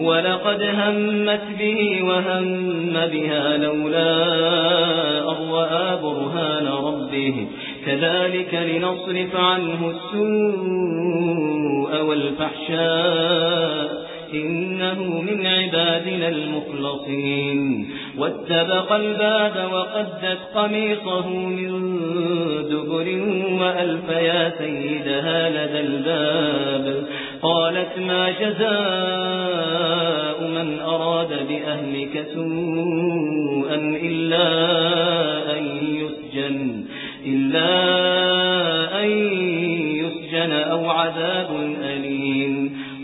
ولقد همت به وهم بها لولا أرواء برهان ربه. كذلك لنصرف عنه السوء والفحشاء. إنه من عبادنا المخلصين. واتبق الباب وقدت قميصه من دبر وألف يا سيدها لدى الباب. قالت ما جزاء من أراد بأهلك سوءا إلا أن يسجن إلا أن يسجن أو عذاب أليم.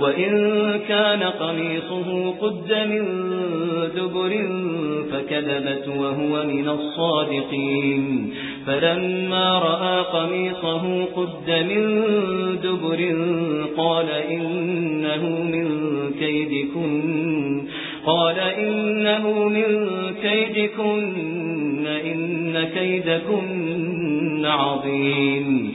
وإن كان قميصه قد من دبر فكذبت وهو من الصادقين. فلما رأى قميصه قد من دبر قال إنه من كيدكن قال إنه من كيدكن إن كيدكن عظيم.